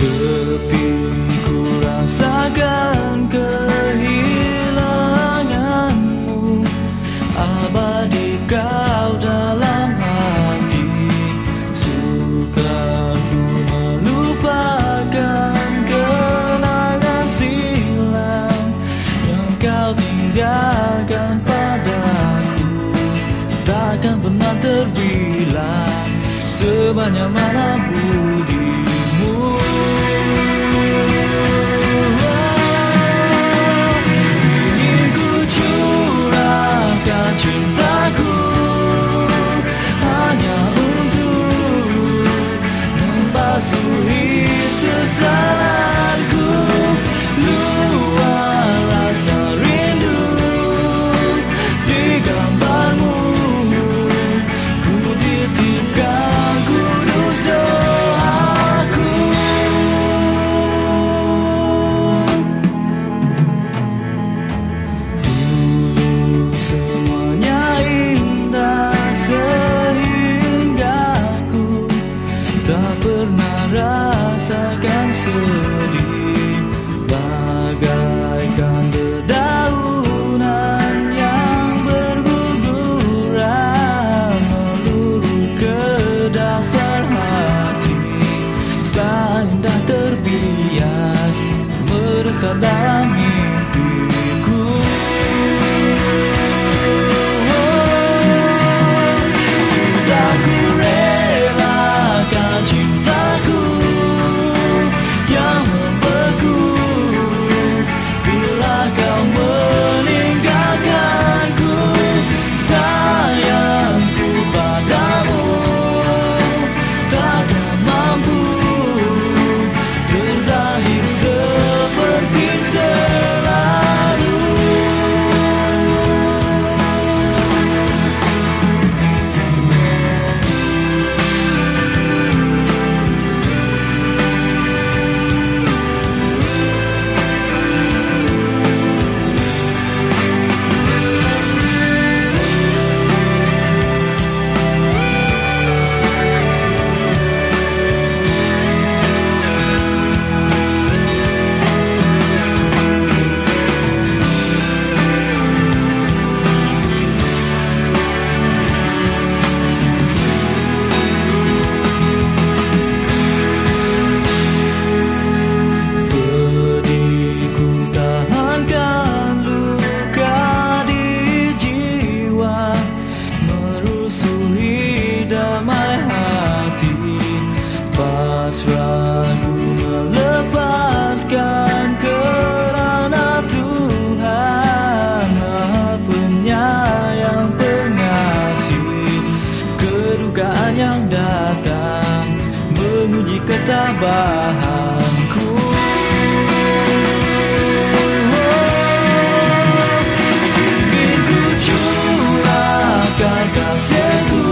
Sepi rasakan kehilanganmu. Abadi kau dalam hati. Suka ku melupakan kenangan silam Yang kau tinggalkan padaku. Takkan pernah terbilang Sebanyak mana pun Tak pernah rasakan menguji ketabahanku. Ingin ku curahkan kasihku